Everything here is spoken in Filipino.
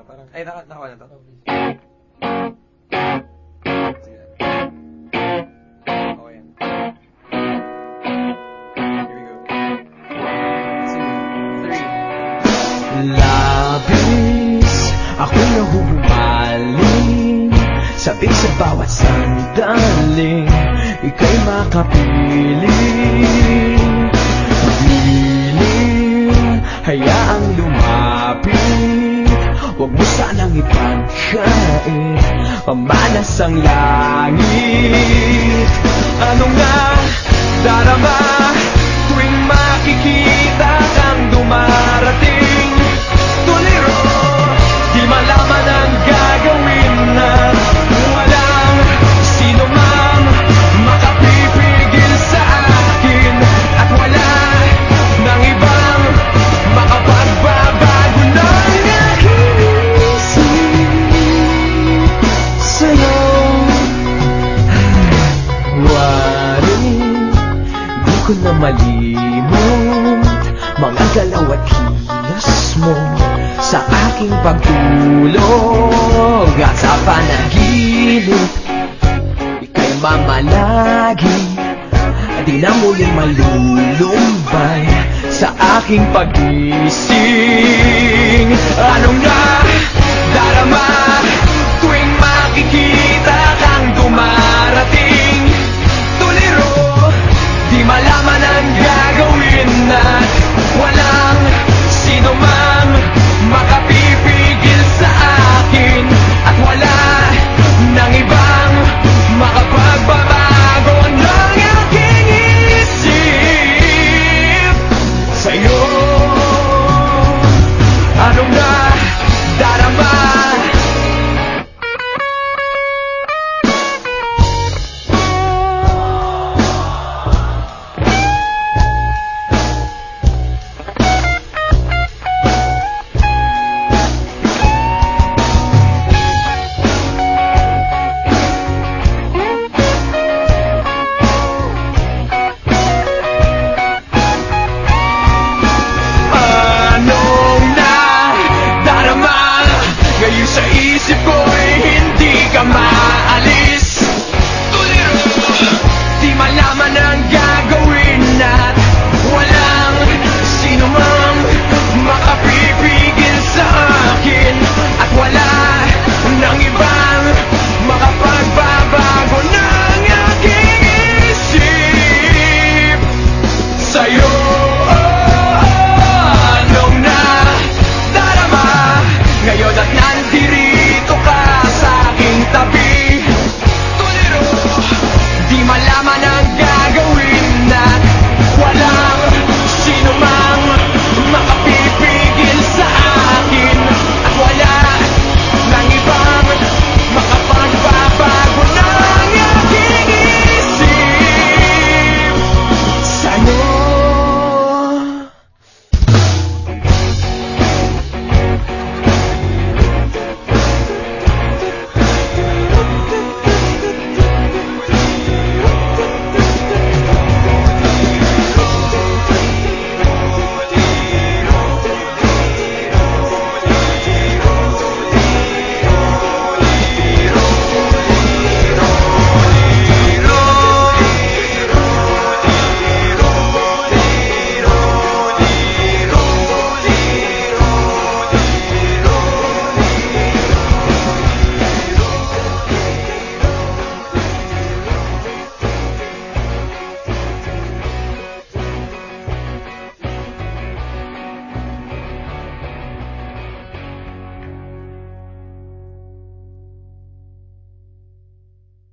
Ah, parang, ay, naka, nakawa na to. Sige. Okay yan. Here we Sabik sa bawat sandaling Ika'y makapiling Pamalas ang langit. Ano nga darama aking pagtulog. At sa panaginip Ika'y mamalagi. Di na muling malulumbay Sa aking pagising